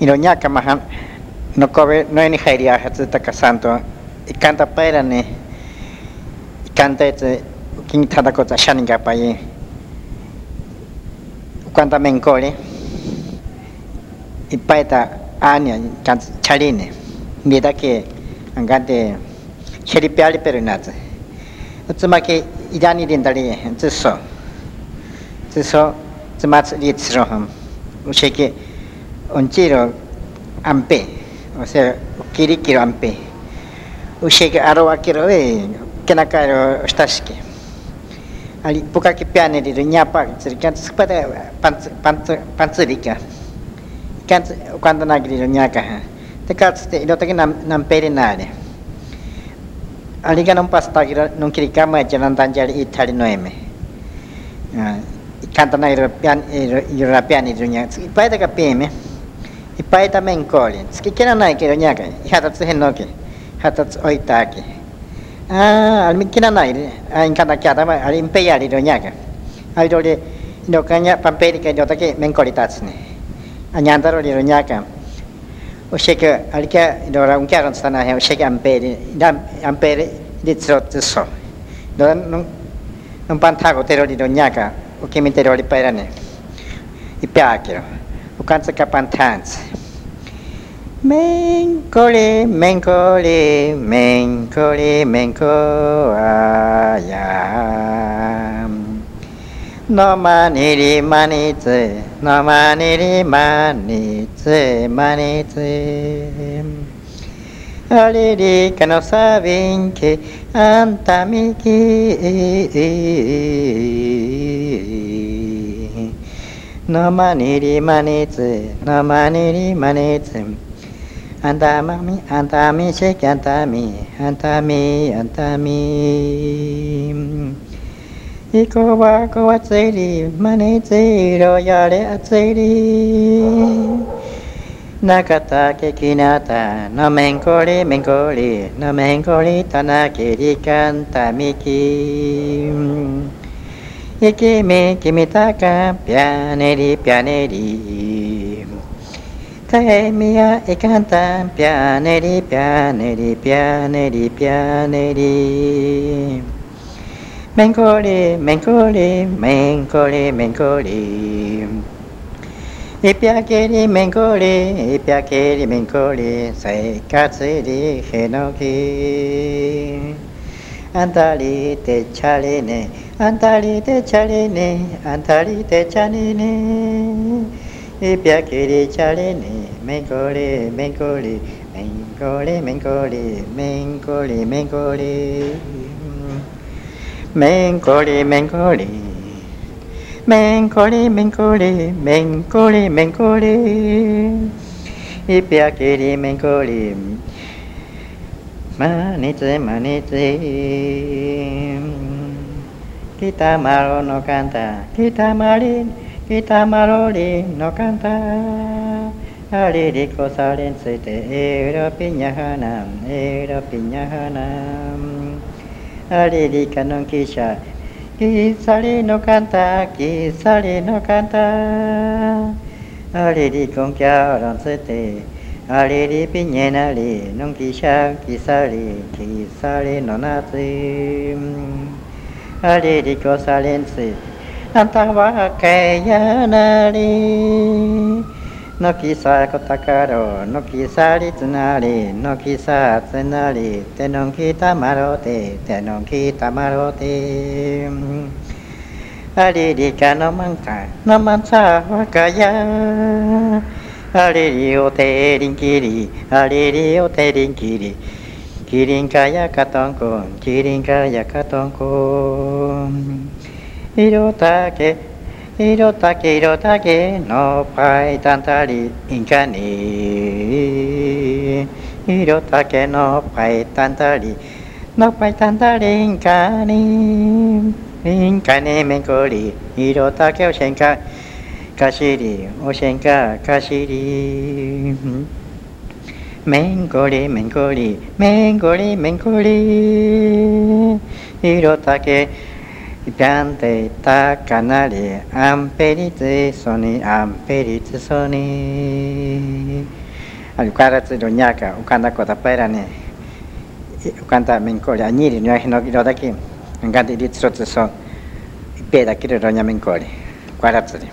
Iroñaka mahan nokobe no ni jairia hatsuta kasanto ikanta paira ne ikanta etse kin tada ko shani ga paye ukanta menkole ipaita ania kan charine mida ke angante sheripiali perunatse utsumake idani dindali tsuso tsuso tsumatsu litsroham un chiro ampe, o sea, kiri kiro ampe. Ushe ke arwa kiro e kenaka ro stashke. Ali puka ke piane de nya pa tsirkan tsipata pants pants pantsirika. Kan kwanda na gri nya ka. Ha. Te ka tsite ido te nam nam pere na. Ali kan nam pasta gira non kiri kama e chanan tanjari i thari noeme. Ah, kanta na ro pian rapian i nya. Ipa ta ka pe me. いっぱいためんこおりつききらないけどにゃけいはたつへんのけはたつおいたけあああみきらないあいかなきゃだまありんぺやりどにゃけあいどりどかにゃぱんぺりけどたけめんこりたつねあにゃんだろりどにゃけおしけありけどらんきゃらんつたなへおしけあんぺりだあんぺりでつろつそうどらんのんぱんたごてろりどにゃけおきみてろりぱいらねいっぺあけろ bukan sekapan tans. Mengkole, mengkole, mengkole, mengko ayam. No maniri manitse, no maniri manitse, manitse. Aliri que no saben que antamiki. No maniri manitse, no maniri manitse. Antami, antami, shake antami, antami, antami. Iko wa ko wa tseri, manitse ro yare atseri. Nakata ke kinata, no menkori, menkori, no menkori tanake e che me che mi tacca pianeri pianeri. Te mia e canta pianeri pianeri pianeri pianeri. Mencoli mencoli mencoli mencoli e piaceri mencoli e piaceri mencoli sei cazzi di ginocchi 안달이 대차리네. 안달이 대차리네. 안달이 대차리네. 이벽길이 차리네. 맹골이 맹골이 맹골이 맹골이 맹골이 맹골이. 맹골이 맹골이. 맹골이 맹골이 맹골이 맹골이. 이벽길이 맹골이 マニツェマニツェキタマロのカンタ。キタマリンキタマロリンのカンタ。アリリコサリンついて。エロピニャハナエロピニャハナアリリカノンキシャ。キサリのカンタ。キサリのカンタ。アリリコンキャロンついて。Aliri piñenali, non kisha kisari, kisari no natsi. Aliri kosalensi, antawa kayanari. No kisa kotakaro, no kisari tsunari, no kisa tsunari, te non kita marote, te non kita marote. Aliri ka no manka, no mansa wakaya. アリリオテリンキリ、アリリオテリンキリ、キリンカヤカトンコン、キリンカヤカトンコン。色だけ、色だけ色だけのパイタンタリインカニ。色だけのパイタンタリ、のパイタンタリンカニ。インカニメンコリ、色だけをシェンカ。かしりおしんかかしり。めんこりめんこり。めんこりめんこり。色たけぴゃんていたかなり。アンペリツソニアンペリツソニからつるにゃか浮かんだことぱいらね。浮かんだめんこりあにりにゃひの色だけ。がでりつろつそ。うぺだけるろにゃめんこり。からつり